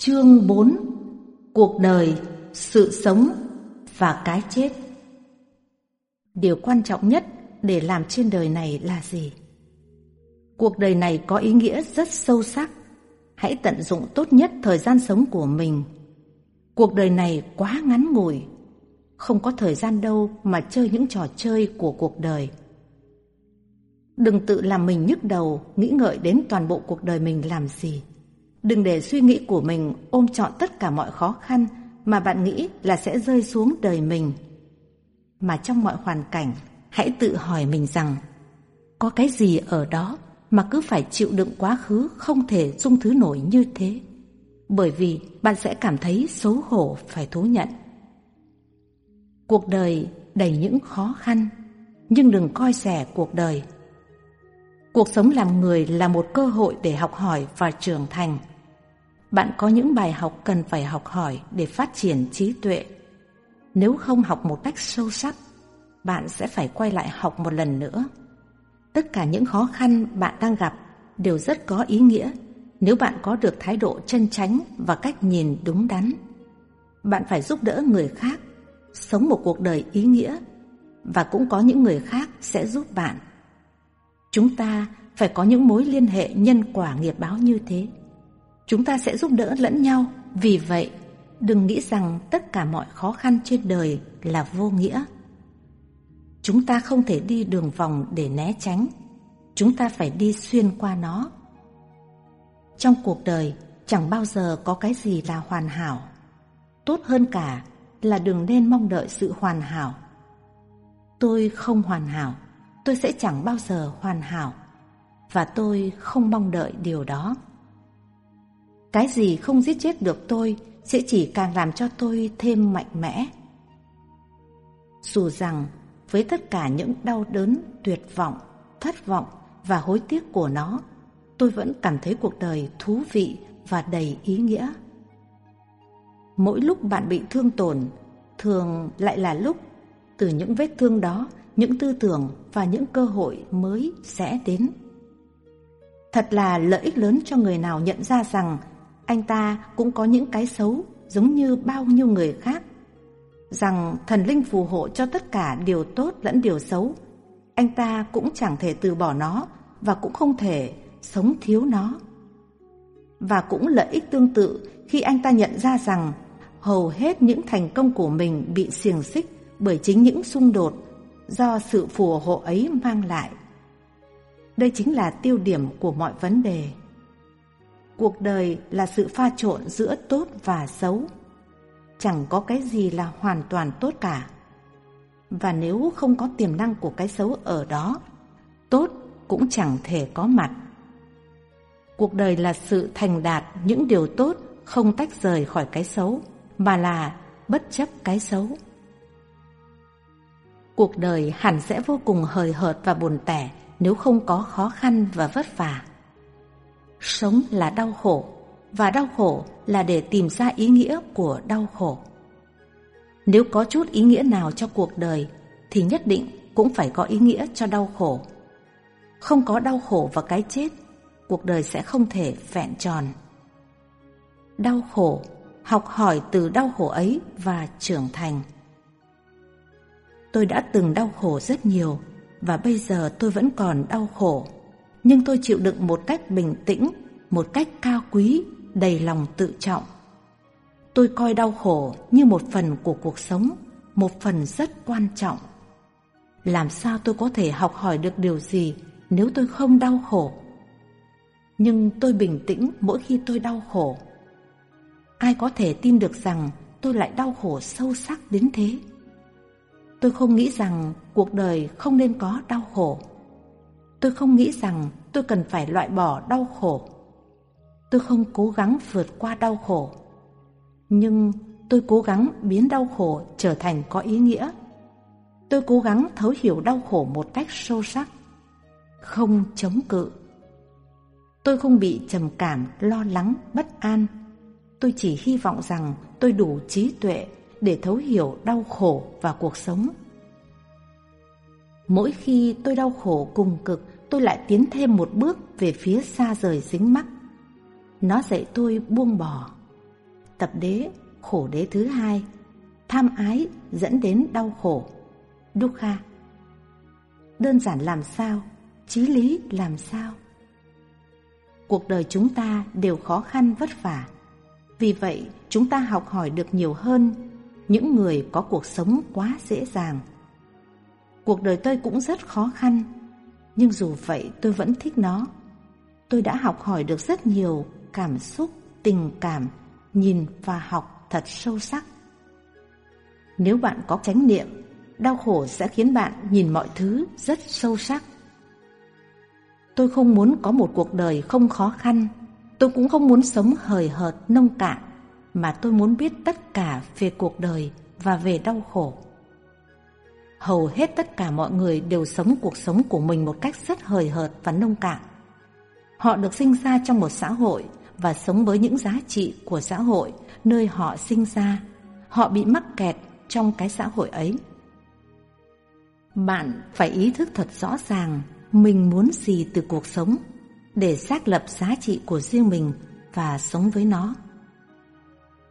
Chương 4 Cuộc đời, sự sống và cái chết Điều quan trọng nhất để làm trên đời này là gì? Cuộc đời này có ý nghĩa rất sâu sắc. Hãy tận dụng tốt nhất thời gian sống của mình. Cuộc đời này quá ngắn ngủi. Không có thời gian đâu mà chơi những trò chơi của cuộc đời. Đừng tự làm mình nhức đầu, nghĩ ngợi đến toàn bộ cuộc đời mình làm gì. Đừng để suy nghĩ của mình ôm trọn tất cả mọi khó khăn mà bạn nghĩ là sẽ rơi xuống đời mình. Mà trong mọi hoàn cảnh, hãy tự hỏi mình rằng có cái gì ở đó mà cứ phải chịu đựng quá khứ không thể dung thứ nổi như thế. Bởi vì bạn sẽ cảm thấy xấu hổ phải thú nhận. Cuộc đời đầy những khó khăn, nhưng đừng coi rẻ cuộc đời. Cuộc sống làm người là một cơ hội để học hỏi và trưởng thành. Bạn có những bài học cần phải học hỏi để phát triển trí tuệ. Nếu không học một cách sâu sắc, bạn sẽ phải quay lại học một lần nữa. Tất cả những khó khăn bạn đang gặp đều rất có ý nghĩa nếu bạn có được thái độ chân chánh và cách nhìn đúng đắn. Bạn phải giúp đỡ người khác, sống một cuộc đời ý nghĩa và cũng có những người khác sẽ giúp bạn. Chúng ta phải có những mối liên hệ nhân quả nghiệp báo như thế. Chúng ta sẽ giúp đỡ lẫn nhau, vì vậy đừng nghĩ rằng tất cả mọi khó khăn trên đời là vô nghĩa. Chúng ta không thể đi đường vòng để né tránh, chúng ta phải đi xuyên qua nó. Trong cuộc đời chẳng bao giờ có cái gì là hoàn hảo. Tốt hơn cả là đừng nên mong đợi sự hoàn hảo. Tôi không hoàn hảo, tôi sẽ chẳng bao giờ hoàn hảo và tôi không mong đợi điều đó. Cái gì không giết chết được tôi sẽ chỉ càng làm cho tôi thêm mạnh mẽ. Dù rằng với tất cả những đau đớn, tuyệt vọng, thất vọng và hối tiếc của nó, tôi vẫn cảm thấy cuộc đời thú vị và đầy ý nghĩa. Mỗi lúc bạn bị thương tổn, thường lại là lúc từ những vết thương đó, những tư tưởng và những cơ hội mới sẽ đến. Thật là lợi ích lớn cho người nào nhận ra rằng anh ta cũng có những cái xấu giống như bao nhiêu người khác. Rằng thần linh phù hộ cho tất cả điều tốt lẫn điều xấu. Anh ta cũng chẳng thể từ bỏ nó và cũng không thể sống thiếu nó. Và cũng lợi ích tương tự khi anh ta nhận ra rằng hầu hết những thành công của mình bị xiềng xích bởi chính những xung đột do sự phù hộ ấy mang lại. Đây chính là tiêu điểm của mọi vấn đề. Cuộc đời là sự pha trộn giữa tốt và xấu. Chẳng có cái gì là hoàn toàn tốt cả. Và nếu không có tiềm năng của cái xấu ở đó, tốt cũng chẳng thể có mặt. Cuộc đời là sự thành đạt những điều tốt không tách rời khỏi cái xấu, mà là bất chấp cái xấu. Cuộc đời hẳn sẽ vô cùng hời hợt và buồn tẻ nếu không có khó khăn và vất vả. Sống là đau khổ, và đau khổ là để tìm ra ý nghĩa của đau khổ. Nếu có chút ý nghĩa nào cho cuộc đời, thì nhất định cũng phải có ý nghĩa cho đau khổ. Không có đau khổ và cái chết, cuộc đời sẽ không thể vẹn tròn. Đau khổ, học hỏi từ đau khổ ấy và trưởng thành. Tôi đã từng đau khổ rất nhiều và bây giờ tôi vẫn còn đau khổ nhưng tôi chịu đựng một cách bình tĩnh, một cách cao quý, đầy lòng tự trọng. Tôi coi đau khổ như một phần của cuộc sống, một phần rất quan trọng. Làm sao tôi có thể học hỏi được điều gì nếu tôi không đau khổ? Nhưng tôi bình tĩnh mỗi khi tôi đau khổ. Ai có thể tin được rằng tôi lại đau khổ sâu sắc đến thế? Tôi không nghĩ rằng cuộc đời không nên có đau khổ. Tôi không nghĩ rằng tôi cần phải loại bỏ đau khổ. Tôi không cố gắng vượt qua đau khổ. Nhưng tôi cố gắng biến đau khổ trở thành có ý nghĩa. Tôi cố gắng thấu hiểu đau khổ một cách sâu sắc, không chống cự. Tôi không bị trầm cảm, lo lắng, bất an. Tôi chỉ hy vọng rằng tôi đủ trí tuệ để thấu hiểu đau khổ và cuộc sống. Mỗi khi tôi đau khổ cùng cực, tôi lại tiến thêm một bước về phía xa rời dính mắc. Nó dạy tôi buông bỏ. tập đế, khổ đế thứ hai, tham ái dẫn đến đau khổ, dukkha. Đơn giản làm sao, chí lý làm sao? Cuộc đời chúng ta đều khó khăn vất vả. Vì vậy, chúng ta học hỏi được nhiều hơn những người có cuộc sống quá dễ dàng. Cuộc đời tôi cũng rất khó khăn, nhưng dù vậy tôi vẫn thích nó. Tôi đã học hỏi được rất nhiều cảm xúc, tình cảm, nhìn và học thật sâu sắc. Nếu bạn có chánh niệm, đau khổ sẽ khiến bạn nhìn mọi thứ rất sâu sắc. Tôi không muốn có một cuộc đời không khó khăn, tôi cũng không muốn sống hời hợt, nông cạn, mà tôi muốn biết tất cả về cuộc đời và về đau khổ. Hầu hết tất cả mọi người đều sống cuộc sống của mình một cách rất hời hợt và nông cạn. Họ được sinh ra trong một xã hội và sống với những giá trị của xã hội nơi họ sinh ra. Họ bị mắc kẹt trong cái xã hội ấy. Bạn phải ý thức thật rõ ràng mình muốn gì từ cuộc sống để xác lập giá trị của riêng mình và sống với nó.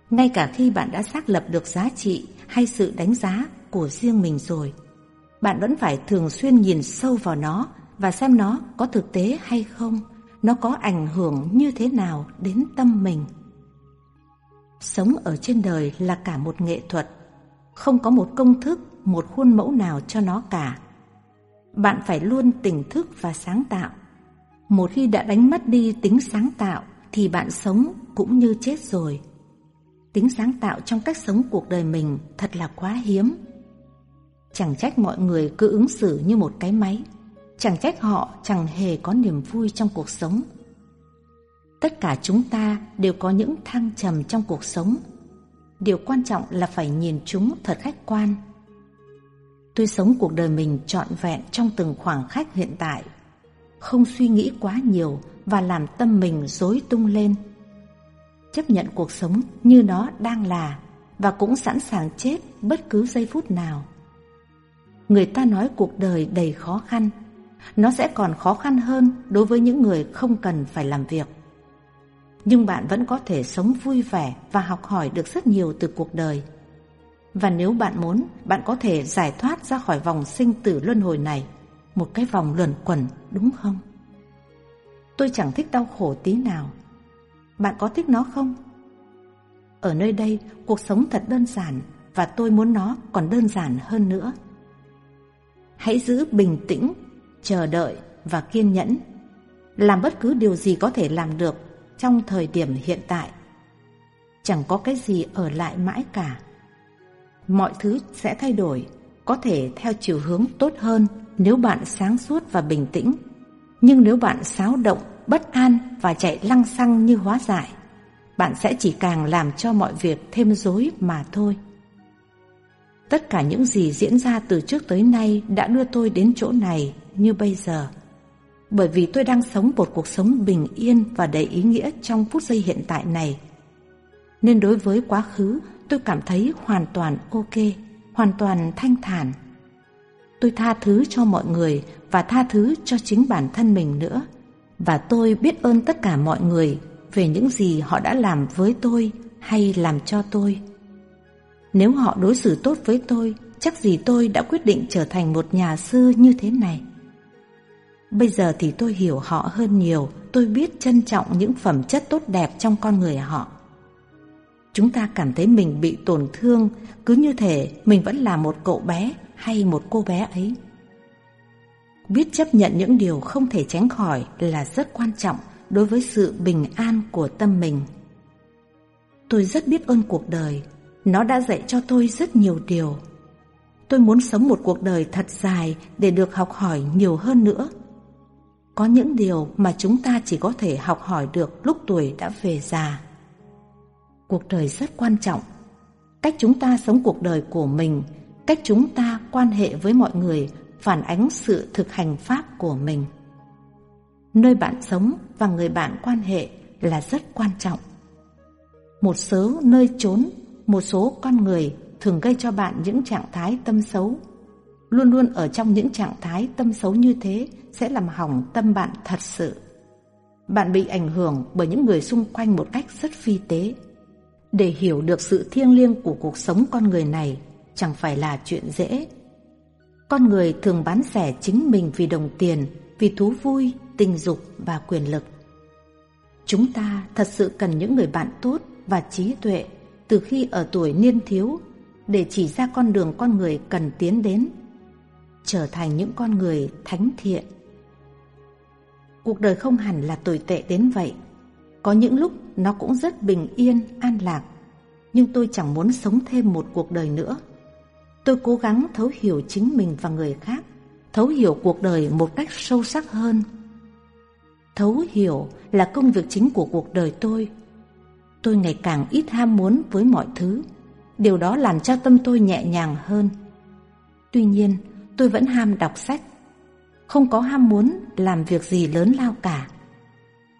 Ngay cả khi bạn đã xác lập được giá trị hay sự đánh giá của riêng mình rồi, bạn vẫn phải thường xuyên nhìn sâu vào nó và xem nó có thực tế hay không, nó có ảnh hưởng như thế nào đến tâm mình. Sống ở trên đời là cả một nghệ thuật, không có một công thức, một khuôn mẫu nào cho nó cả. Bạn phải luôn tỉnh thức và sáng tạo. Một khi đã đánh mất đi tính sáng tạo thì bạn sống cũng như chết rồi. Tính sáng tạo trong cách sống cuộc đời mình thật là quá hiếm. Chẳng trách mọi người cứ ứng xử như một cái máy. Chẳng trách họ chẳng hề có niềm vui trong cuộc sống. Tất cả chúng ta đều có những thăng trầm trong cuộc sống. Điều quan trọng là phải nhìn chúng thật khách quan Tôi sống cuộc đời mình trọn vẹn trong từng khoảng khắc hiện tại, không suy nghĩ quá nhiều và làm tâm mình rối tung lên. Chấp nhận cuộc sống như nó đang là và cũng sẵn sàng chết bất cứ giây phút nào. Người ta nói cuộc đời đầy khó khăn, nó sẽ còn khó khăn hơn đối với những người không cần phải làm việc. Nhưng bạn vẫn có thể sống vui vẻ và học hỏi được rất nhiều từ cuộc đời. Và nếu bạn muốn, bạn có thể giải thoát ra khỏi vòng sinh tử luân hồi này, một cái vòng luẩn quẩn, đúng không? Tôi chẳng thích đau khổ tí nào. Bạn có thích nó không? Ở nơi đây, cuộc sống thật đơn giản và tôi muốn nó còn đơn giản hơn nữa. Hãy giữ bình tĩnh, chờ đợi và kiên nhẫn. Làm bất cứ điều gì có thể làm được trong thời điểm hiện tại. Chẳng có cái gì ở lại mãi cả mọi thứ sẽ thay đổi, có thể theo chiều hướng tốt hơn nếu bạn sáng suốt và bình tĩnh. Nhưng nếu bạn xáo động, bất an và chạy lăng xăng như hóa giải bạn sẽ chỉ càng làm cho mọi việc thêm rối mà thôi. Tất cả những gì diễn ra từ trước tới nay đã đưa tôi đến chỗ này như bây giờ. Bởi vì tôi đang sống một cuộc sống bình yên và đầy ý nghĩa trong phút giây hiện tại này. Nên đối với quá khứ, tôi cảm thấy hoàn toàn ok, hoàn toàn thanh thản. Tôi tha thứ cho mọi người và tha thứ cho chính bản thân mình nữa. Và tôi biết ơn tất cả mọi người về những gì họ đã làm với tôi hay làm cho tôi. Nếu họ đối xử tốt với tôi, chắc gì tôi đã quyết định trở thành một nhà sư như thế này. Bây giờ thì tôi hiểu họ hơn nhiều, tôi biết trân trọng những phẩm chất tốt đẹp trong con người họ chúng ta cảm thấy mình bị tổn thương cứ như thể mình vẫn là một cậu bé hay một cô bé ấy. Biết chấp nhận những điều không thể tránh khỏi là rất quan trọng đối với sự bình an của tâm mình. Tôi rất biết ơn cuộc đời, nó đã dạy cho tôi rất nhiều điều. Tôi muốn sống một cuộc đời thật dài để được học hỏi nhiều hơn nữa. Có những điều mà chúng ta chỉ có thể học hỏi được lúc tuổi đã về già. Cuộc đời rất quan trọng. Cách chúng ta sống cuộc đời của mình, cách chúng ta quan hệ với mọi người phản ánh sự thực hành pháp của mình. Nơi bạn sống và người bạn quan hệ là rất quan trọng. Một số nơi trốn, một số con người thường gây cho bạn những trạng thái tâm xấu. Luôn luôn ở trong những trạng thái tâm xấu như thế sẽ làm hỏng tâm bạn thật sự. Bạn bị ảnh hưởng bởi những người xung quanh một cách rất phi tế Để hiểu được sự thiêng liêng của cuộc sống con người này chẳng phải là chuyện dễ. Con người thường bán rẻ chính mình vì đồng tiền, vì thú vui, tình dục và quyền lực. Chúng ta thật sự cần những người bạn tốt và trí tuệ từ khi ở tuổi niên thiếu để chỉ ra con đường con người cần tiến đến, trở thành những con người thánh thiện. Cuộc đời không hẳn là tồi tệ đến vậy. Có những lúc nó cũng rất bình yên, an lạc. Nhưng tôi chẳng muốn sống thêm một cuộc đời nữa. Tôi cố gắng thấu hiểu chính mình và người khác, thấu hiểu cuộc đời một cách sâu sắc hơn. Thấu hiểu là công việc chính của cuộc đời tôi. Tôi ngày càng ít ham muốn với mọi thứ. Điều đó làm cho tâm tôi nhẹ nhàng hơn. Tuy nhiên, tôi vẫn ham đọc sách. Không có ham muốn làm việc gì lớn lao cả.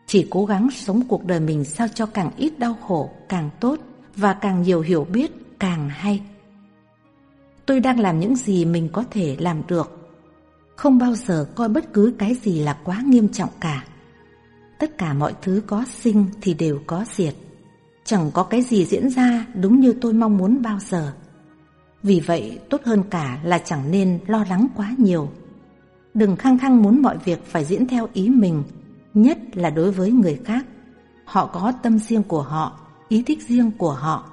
Chỉ cố gắng sống cuộc đời mình sao cho càng ít đau khổ, càng tốt và càng nhiều hiểu biết, càng hay. Tôi đang làm những gì mình có thể làm được. Không bao giờ coi bất cứ cái gì là quá nghiêm trọng cả. Tất cả mọi thứ có sinh thì đều có diệt. Chẳng có cái gì diễn ra đúng như tôi mong muốn bao giờ. Vì vậy tốt hơn cả là chẳng nên lo lắng quá nhiều. Đừng khăng khăng muốn mọi việc phải diễn theo ý mình, nhất là đối với người khác. Họ có tâm riêng của họ, ý thích riêng của họ.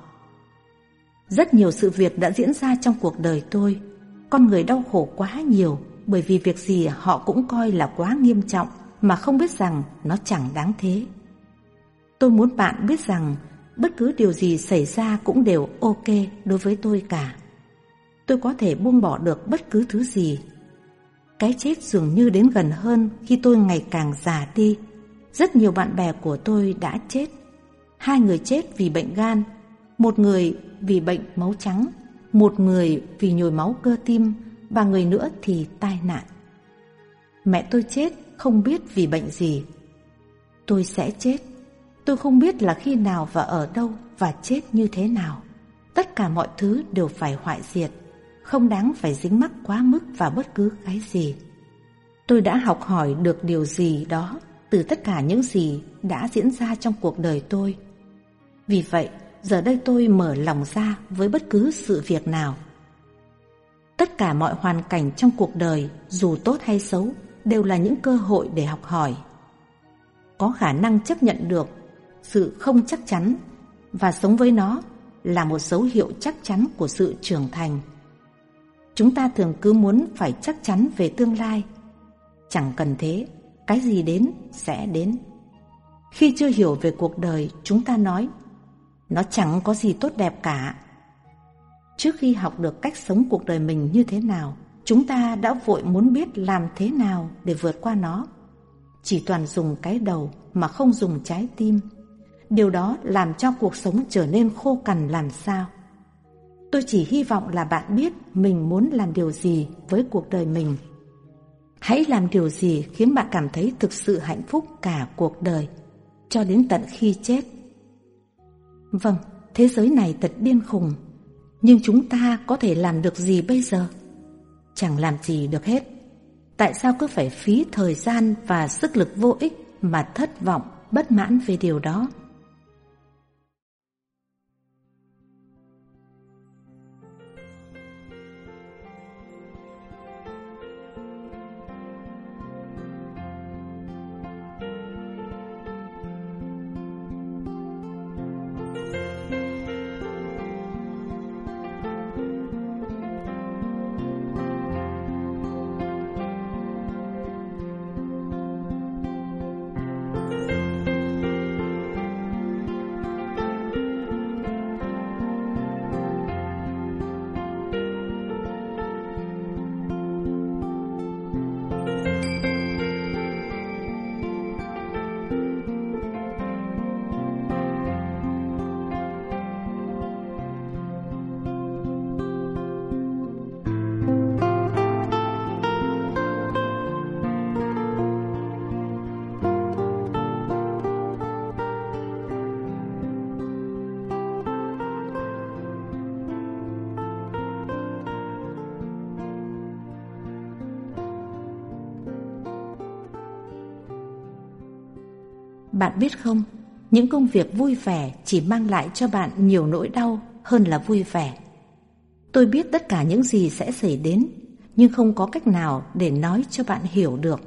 Rất nhiều sự việc đã diễn ra trong cuộc đời tôi. Con người đau khổ quá nhiều bởi vì việc gì họ cũng coi là quá nghiêm trọng mà không biết rằng nó chẳng đáng thế. Tôi muốn bạn biết rằng bất cứ điều gì xảy ra cũng đều ok đối với tôi cả. Tôi có thể buông bỏ được bất cứ thứ gì. Cái chết dường như đến gần hơn khi tôi ngày càng già đi. Rất nhiều bạn bè của tôi đã chết. Hai người chết vì bệnh gan, một người vì bệnh máu trắng, một người vì nhồi máu cơ tim và người nữa thì tai nạn. Mẹ tôi chết không biết vì bệnh gì. Tôi sẽ chết. Tôi không biết là khi nào và ở đâu và chết như thế nào. Tất cả mọi thứ đều phải hoại diệt, không đáng phải dính mắc quá mức vào bất cứ cái gì. Tôi đã học hỏi được điều gì đó từ tất cả những gì đã diễn ra trong cuộc đời tôi. Vì vậy, giờ đây tôi mở lòng ra với bất cứ sự việc nào. Tất cả mọi hoàn cảnh trong cuộc đời, dù tốt hay xấu, đều là những cơ hội để học hỏi. Có khả năng chấp nhận được sự không chắc chắn và sống với nó là một dấu hiệu chắc chắn của sự trưởng thành. Chúng ta thường cứ muốn phải chắc chắn về tương lai. Chẳng cần thế, cái gì đến sẽ đến. Khi chưa hiểu về cuộc đời, chúng ta nói nó chẳng có gì tốt đẹp cả. Trước khi học được cách sống cuộc đời mình như thế nào, chúng ta đã vội muốn biết làm thế nào để vượt qua nó. Chỉ toàn dùng cái đầu mà không dùng trái tim. Điều đó làm cho cuộc sống trở nên khô cằn làm sao. Tôi chỉ hy vọng là bạn biết mình muốn làm điều gì với cuộc đời mình. Hãy làm điều gì khiến bạn cảm thấy thực sự hạnh phúc cả cuộc đời, cho đến tận khi chết. Vâng, thế giới này thật điên khùng, nhưng chúng ta có thể làm được gì bây giờ? Chẳng làm gì được hết. Tại sao cứ phải phí thời gian và sức lực vô ích mà thất vọng, bất mãn về điều đó? Bạn biết không, những công việc vui vẻ chỉ mang lại cho bạn nhiều nỗi đau hơn là vui vẻ. Tôi biết tất cả những gì sẽ xảy đến, nhưng không có cách nào để nói cho bạn hiểu được.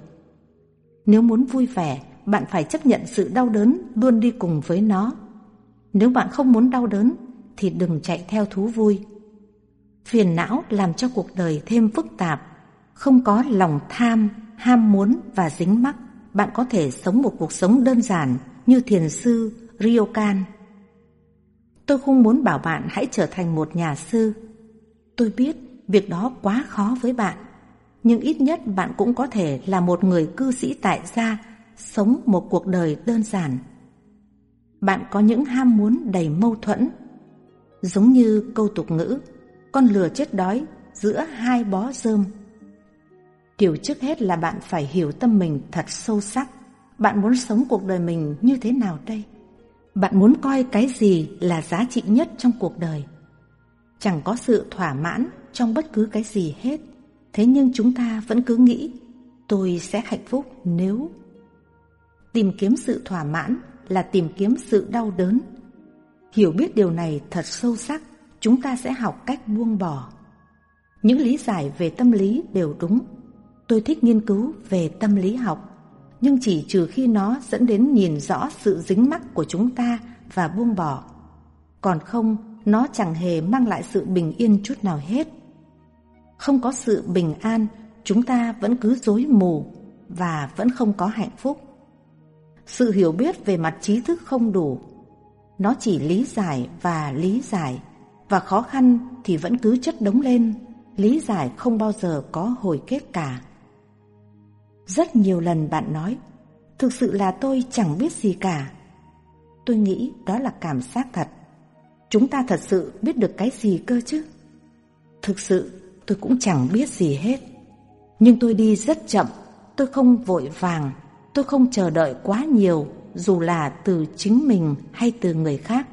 Nếu muốn vui vẻ, bạn phải chấp nhận sự đau đớn luôn đi cùng với nó. Nếu bạn không muốn đau đớn, thì đừng chạy theo thú vui. Phiền não làm cho cuộc đời thêm phức tạp, không có lòng tham, ham muốn và dính mắc. Bạn có thể sống một cuộc sống đơn giản như thiền sư Ryokan. Tôi không muốn bảo bạn hãy trở thành một nhà sư. Tôi biết việc đó quá khó với bạn, nhưng ít nhất bạn cũng có thể là một người cư sĩ tại gia, sống một cuộc đời đơn giản. Bạn có những ham muốn đầy mâu thuẫn, giống như câu tục ngữ, con lừa chết đói giữa hai bó rơm. Điều trước hết là bạn phải hiểu tâm mình thật sâu sắc. Bạn muốn sống cuộc đời mình như thế nào đây? Bạn muốn coi cái gì là giá trị nhất trong cuộc đời? Chẳng có sự thỏa mãn trong bất cứ cái gì hết. Thế nhưng chúng ta vẫn cứ nghĩ tôi sẽ hạnh phúc nếu... Tìm kiếm sự thỏa mãn là tìm kiếm sự đau đớn. Hiểu biết điều này thật sâu sắc, chúng ta sẽ học cách buông bỏ. Những lý giải về tâm lý đều đúng. Tôi thích nghiên cứu về tâm lý học nhưng chỉ trừ khi nó dẫn đến nhìn rõ sự dính mắc của chúng ta và buông bỏ. Còn không, nó chẳng hề mang lại sự bình yên chút nào hết. Không có sự bình an, chúng ta vẫn cứ dối mù và vẫn không có hạnh phúc. Sự hiểu biết về mặt trí thức không đủ. Nó chỉ lý giải và lý giải, và khó khăn thì vẫn cứ chất đống lên, lý giải không bao giờ có hồi kết cả. Rất nhiều lần bạn nói, thực sự là tôi chẳng biết gì cả. Tôi nghĩ đó là cảm giác thật. Chúng ta thật sự biết được cái gì cơ chứ? Thực sự tôi cũng chẳng biết gì hết. Nhưng tôi đi rất chậm, tôi không vội vàng, tôi không chờ đợi quá nhiều dù là từ chính mình hay từ người khác.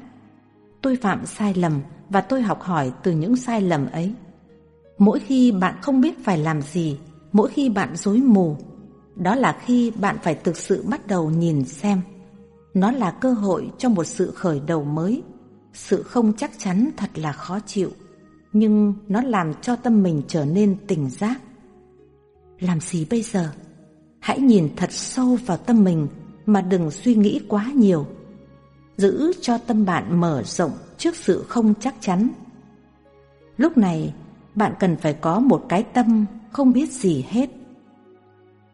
Tôi phạm sai lầm và tôi học hỏi từ những sai lầm ấy. Mỗi khi bạn không biết phải làm gì, mỗi khi bạn dối mù, đó là khi bạn phải thực sự bắt đầu nhìn xem. Nó là cơ hội cho một sự khởi đầu mới. Sự không chắc chắn thật là khó chịu, nhưng nó làm cho tâm mình trở nên tỉnh giác. Làm gì bây giờ? Hãy nhìn thật sâu vào tâm mình mà đừng suy nghĩ quá nhiều. Giữ cho tâm bạn mở rộng trước sự không chắc chắn. Lúc này, bạn cần phải có một cái tâm không biết gì hết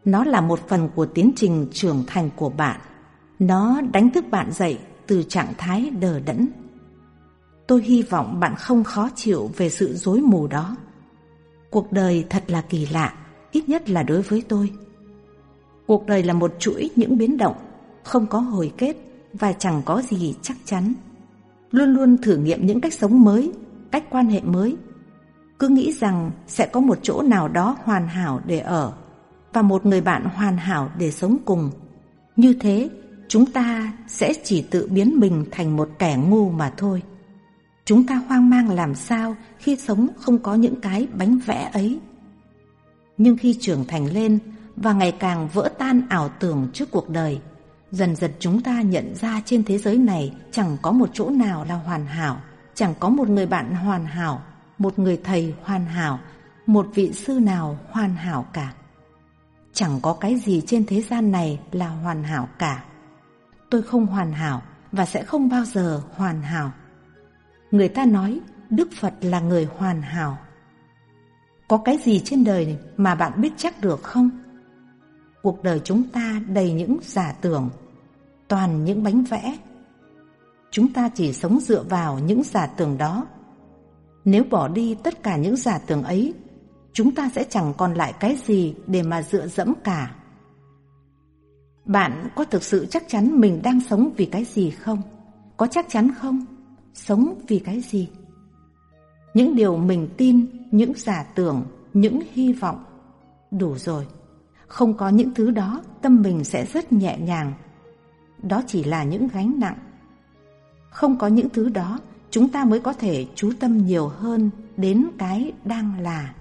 nó là một phần của tiến trình trưởng thành của bạn. Nó đánh thức bạn dậy từ trạng thái đờ đẫn. Tôi hy vọng bạn không khó chịu về sự dối mù đó. Cuộc đời thật là kỳ lạ, ít nhất là đối với tôi. Cuộc đời là một chuỗi những biến động, không có hồi kết và chẳng có gì chắc chắn. Luôn luôn thử nghiệm những cách sống mới, cách quan hệ mới. Cứ nghĩ rằng sẽ có một chỗ nào đó hoàn hảo để ở và một người bạn hoàn hảo để sống cùng. Như thế, chúng ta sẽ chỉ tự biến mình thành một kẻ ngu mà thôi. Chúng ta hoang mang làm sao khi sống không có những cái bánh vẽ ấy. Nhưng khi trưởng thành lên và ngày càng vỡ tan ảo tưởng trước cuộc đời, dần dần chúng ta nhận ra trên thế giới này chẳng có một chỗ nào là hoàn hảo, chẳng có một người bạn hoàn hảo, một người thầy hoàn hảo, một vị sư nào hoàn hảo cả. Chẳng có cái gì trên thế gian này là hoàn hảo cả. Tôi không hoàn hảo và sẽ không bao giờ hoàn hảo. Người ta nói Đức Phật là người hoàn hảo. Có cái gì trên đời mà bạn biết chắc được không? Cuộc đời chúng ta đầy những giả tưởng, toàn những bánh vẽ. Chúng ta chỉ sống dựa vào những giả tưởng đó. Nếu bỏ đi tất cả những giả tưởng ấy chúng ta sẽ chẳng còn lại cái gì để mà dựa dẫm cả. Bạn có thực sự chắc chắn mình đang sống vì cái gì không? Có chắc chắn không? Sống vì cái gì? Những điều mình tin, những giả tưởng, những hy vọng. Đủ rồi. Không có những thứ đó, tâm mình sẽ rất nhẹ nhàng. Đó chỉ là những gánh nặng. Không có những thứ đó, chúng ta mới có thể chú tâm nhiều hơn đến cái đang là.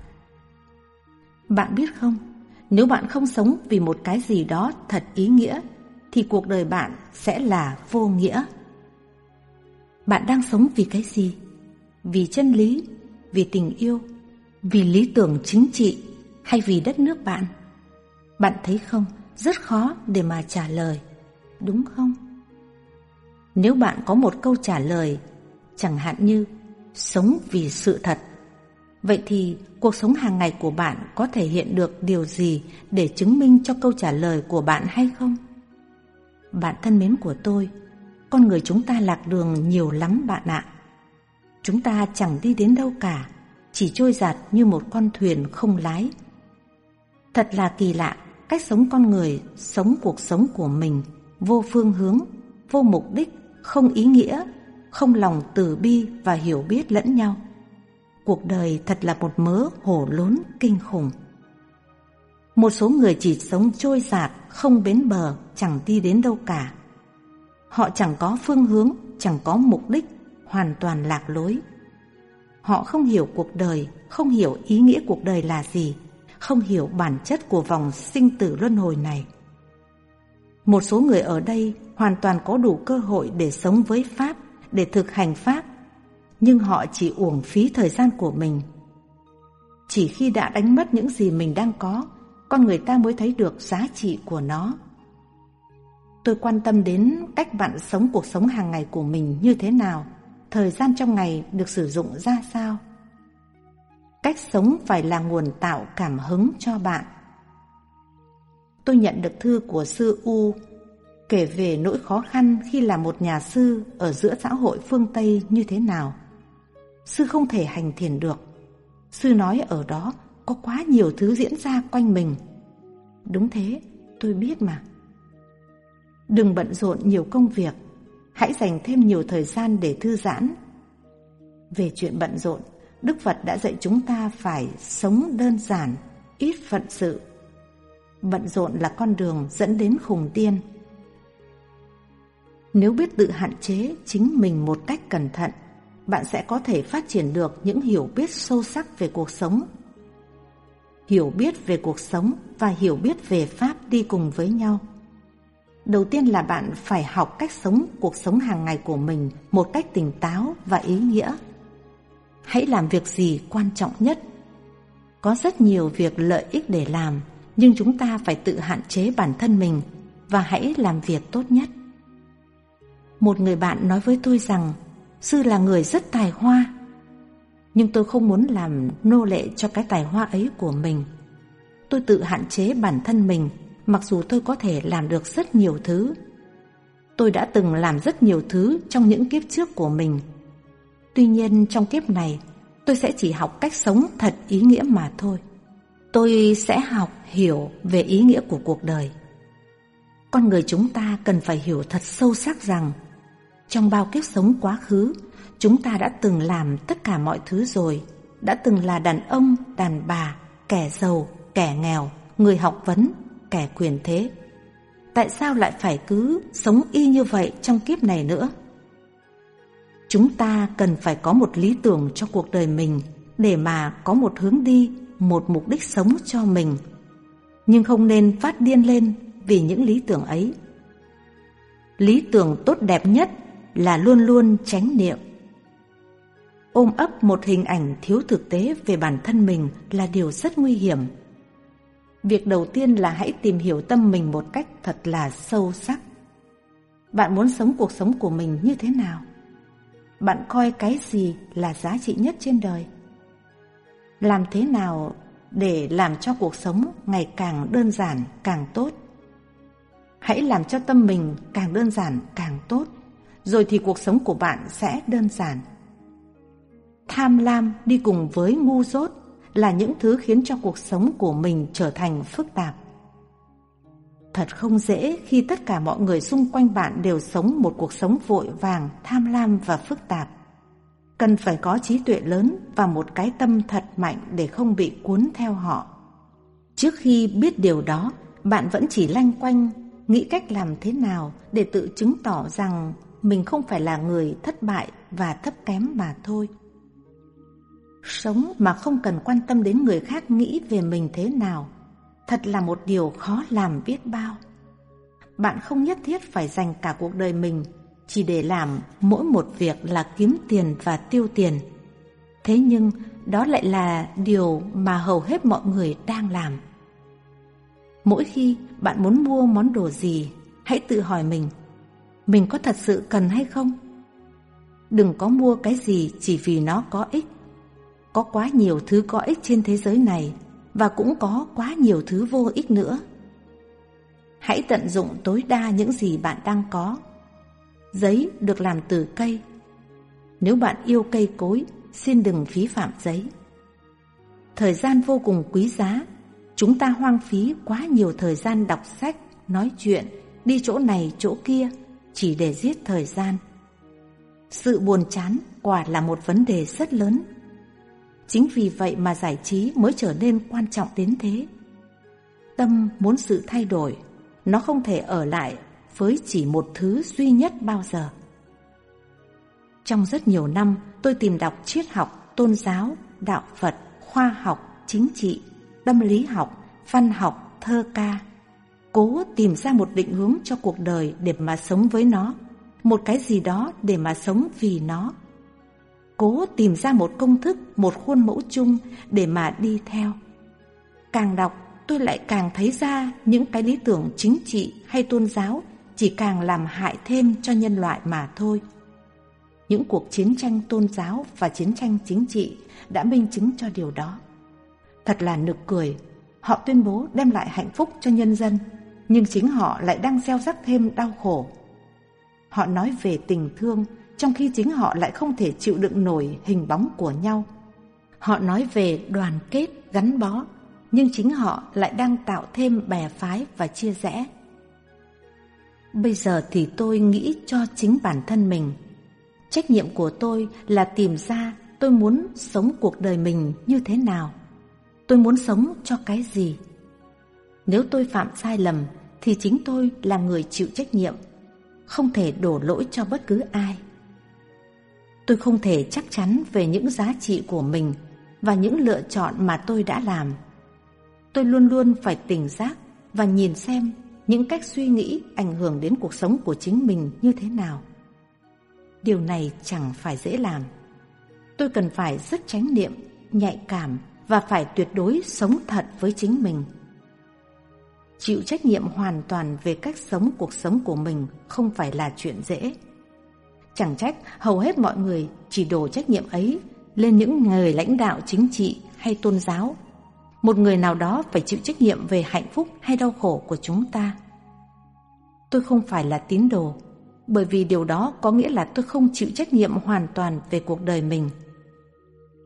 Bạn biết không, nếu bạn không sống vì một cái gì đó thật ý nghĩa, thì cuộc đời bạn sẽ là vô nghĩa. Bạn đang sống vì cái gì? Vì chân lý, vì tình yêu, vì lý tưởng chính trị hay vì đất nước bạn? Bạn thấy không, rất khó để mà trả lời, đúng không? Nếu bạn có một câu trả lời, chẳng hạn như sống vì sự thật, vậy thì cuộc sống hàng ngày của bạn có thể hiện được điều gì để chứng minh cho câu trả lời của bạn hay không? Bạn thân mến của tôi, con người chúng ta lạc đường nhiều lắm bạn ạ. Chúng ta chẳng đi đến đâu cả, chỉ trôi giạt như một con thuyền không lái. Thật là kỳ lạ, cách sống con người, sống cuộc sống của mình, vô phương hướng, vô mục đích, không ý nghĩa, không lòng từ bi và hiểu biết lẫn nhau. Cuộc đời thật là một mớ hổ lốn kinh khủng. Một số người chỉ sống trôi giạt, không bến bờ, chẳng đi đến đâu cả. Họ chẳng có phương hướng, chẳng có mục đích, hoàn toàn lạc lối. Họ không hiểu cuộc đời, không hiểu ý nghĩa cuộc đời là gì, không hiểu bản chất của vòng sinh tử luân hồi này. Một số người ở đây hoàn toàn có đủ cơ hội để sống với Pháp, để thực hành Pháp, nhưng họ chỉ uổng phí thời gian của mình. Chỉ khi đã đánh mất những gì mình đang có, con người ta mới thấy được giá trị của nó. Tôi quan tâm đến cách bạn sống cuộc sống hàng ngày của mình như thế nào, thời gian trong ngày được sử dụng ra sao. Cách sống phải là nguồn tạo cảm hứng cho bạn. Tôi nhận được thư của sư U kể về nỗi khó khăn khi là một nhà sư ở giữa xã hội phương Tây như thế nào. Sư không thể hành thiền được. Sư nói ở đó có quá nhiều thứ diễn ra quanh mình. Đúng thế, tôi biết mà. Đừng bận rộn nhiều công việc, hãy dành thêm nhiều thời gian để thư giãn. Về chuyện bận rộn, Đức Phật đã dạy chúng ta phải sống đơn giản, ít phận sự. Bận rộn là con đường dẫn đến khùng điên. Nếu biết tự hạn chế chính mình một cách cẩn thận, bạn sẽ có thể phát triển được những hiểu biết sâu sắc về cuộc sống. Hiểu biết về cuộc sống và hiểu biết về Pháp đi cùng với nhau. Đầu tiên là bạn phải học cách sống cuộc sống hàng ngày của mình một cách tỉnh táo và ý nghĩa. Hãy làm việc gì quan trọng nhất. Có rất nhiều việc lợi ích để làm, nhưng chúng ta phải tự hạn chế bản thân mình và hãy làm việc tốt nhất. Một người bạn nói với tôi rằng Sư là người rất tài hoa. Nhưng tôi không muốn làm nô lệ cho cái tài hoa ấy của mình. Tôi tự hạn chế bản thân mình, Mặc dù tôi có thể làm được rất nhiều thứ. Tôi đã từng làm rất nhiều thứ trong những kiếp trước của mình. Tuy nhiên trong kiếp này, Tôi sẽ chỉ học cách sống thật ý nghĩa mà thôi. Tôi sẽ học hiểu về ý nghĩa của cuộc đời. Con người chúng ta cần phải hiểu thật sâu sắc rằng trong bao kiếp sống quá khứ, chúng ta đã từng làm tất cả mọi thứ rồi, đã từng là đàn ông, đàn bà, kẻ giàu, kẻ nghèo, người học vấn, kẻ quyền thế. Tại sao lại phải cứ sống y như vậy trong kiếp này nữa? Chúng ta cần phải có một lý tưởng cho cuộc đời mình để mà có một hướng đi, một mục đích sống cho mình. Nhưng không nên phát điên lên vì những lý tưởng ấy. Lý tưởng tốt đẹp nhất là luôn luôn tránh niệm. Ôm ấp một hình ảnh thiếu thực tế về bản thân mình là điều rất nguy hiểm. Việc đầu tiên là hãy tìm hiểu tâm mình một cách thật là sâu sắc. Bạn muốn sống cuộc sống của mình như thế nào? Bạn coi cái gì là giá trị nhất trên đời? Làm thế nào để làm cho cuộc sống ngày càng đơn giản, càng tốt? Hãy làm cho tâm mình càng đơn giản, càng tốt rồi thì cuộc sống của bạn sẽ đơn giản. Tham lam đi cùng với ngu dốt là những thứ khiến cho cuộc sống của mình trở thành phức tạp. Thật không dễ khi tất cả mọi người xung quanh bạn đều sống một cuộc sống vội vàng, tham lam và phức tạp. Cần phải có trí tuệ lớn và một cái tâm thật mạnh để không bị cuốn theo họ. Trước khi biết điều đó, bạn vẫn chỉ lanh quanh, nghĩ cách làm thế nào để tự chứng tỏ rằng mình không phải là người thất bại và thấp kém mà thôi. Sống mà không cần quan tâm đến người khác nghĩ về mình thế nào, thật là một điều khó làm biết bao. Bạn không nhất thiết phải dành cả cuộc đời mình chỉ để làm mỗi một việc là kiếm tiền và tiêu tiền. Thế nhưng đó lại là điều mà hầu hết mọi người đang làm. Mỗi khi bạn muốn mua món đồ gì, hãy tự hỏi mình, mình có thật sự cần hay không? Đừng có mua cái gì chỉ vì nó có ích. Có quá nhiều thứ có ích trên thế giới này và cũng có quá nhiều thứ vô ích nữa. Hãy tận dụng tối đa những gì bạn đang có. Giấy được làm từ cây. Nếu bạn yêu cây cối, xin đừng phí phạm giấy. Thời gian vô cùng quý giá, chúng ta hoang phí quá nhiều thời gian đọc sách, nói chuyện, đi chỗ này chỗ kia chỉ để giết thời gian. Sự buồn chán quả là một vấn đề rất lớn. Chính vì vậy mà giải trí mới trở nên quan trọng đến thế. Tâm muốn sự thay đổi, nó không thể ở lại với chỉ một thứ duy nhất bao giờ. Trong rất nhiều năm, tôi tìm đọc triết học, tôn giáo, đạo Phật, khoa học, chính trị, tâm lý học, văn học, thơ ca. Cố tìm ra một định hướng cho cuộc đời để mà sống với nó, một cái gì đó để mà sống vì nó. Cố tìm ra một công thức, một khuôn mẫu chung để mà đi theo. Càng đọc, tôi lại càng thấy ra những cái lý tưởng chính trị hay tôn giáo chỉ càng làm hại thêm cho nhân loại mà thôi. Những cuộc chiến tranh tôn giáo và chiến tranh chính trị đã minh chứng cho điều đó. Thật là nực cười, họ tuyên bố đem lại hạnh phúc cho nhân dân, nhưng chính họ lại đang gieo rắc thêm đau khổ. Họ nói về tình thương, trong khi chính họ lại không thể chịu đựng nổi hình bóng của nhau. Họ nói về đoàn kết, gắn bó, nhưng chính họ lại đang tạo thêm bè phái và chia rẽ. Bây giờ thì tôi nghĩ cho chính bản thân mình Trách nhiệm của tôi là tìm ra tôi muốn sống cuộc đời mình như thế nào. Tôi muốn sống cho cái gì? Nếu tôi phạm sai lầm thì chính tôi là người chịu trách nhiệm, không thể đổ lỗi cho bất cứ ai. Tôi không thể chắc chắn về những giá trị của mình và những lựa chọn mà tôi đã làm. Tôi luôn luôn phải tỉnh giác và nhìn xem những cách suy nghĩ ảnh hưởng đến cuộc sống của chính mình như thế nào. Điều này chẳng phải dễ làm. Tôi cần phải rất tránh niệm, nhạy cảm và phải tuyệt đối sống thật với chính mình. Chịu trách nhiệm hoàn toàn về cách sống cuộc sống của mình không phải là chuyện dễ. Chẳng trách hầu hết mọi người chỉ đổ trách nhiệm ấy lên những người lãnh đạo chính trị hay tôn giáo. Một người nào đó phải chịu trách nhiệm về hạnh phúc hay đau khổ của chúng ta. Tôi không phải là tín đồ, bởi vì điều đó có nghĩa là tôi không chịu trách nhiệm hoàn toàn về cuộc đời mình.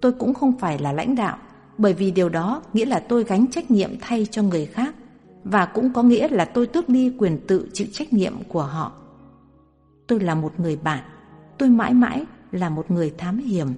Tôi cũng không phải là lãnh đạo, bởi vì điều đó nghĩa là tôi gánh trách nhiệm thay cho người khác, và cũng có nghĩa là tôi tước đi quyền tự chịu trách nhiệm của họ. Tôi là một người bạn, tôi mãi mãi là một người thám hiểm.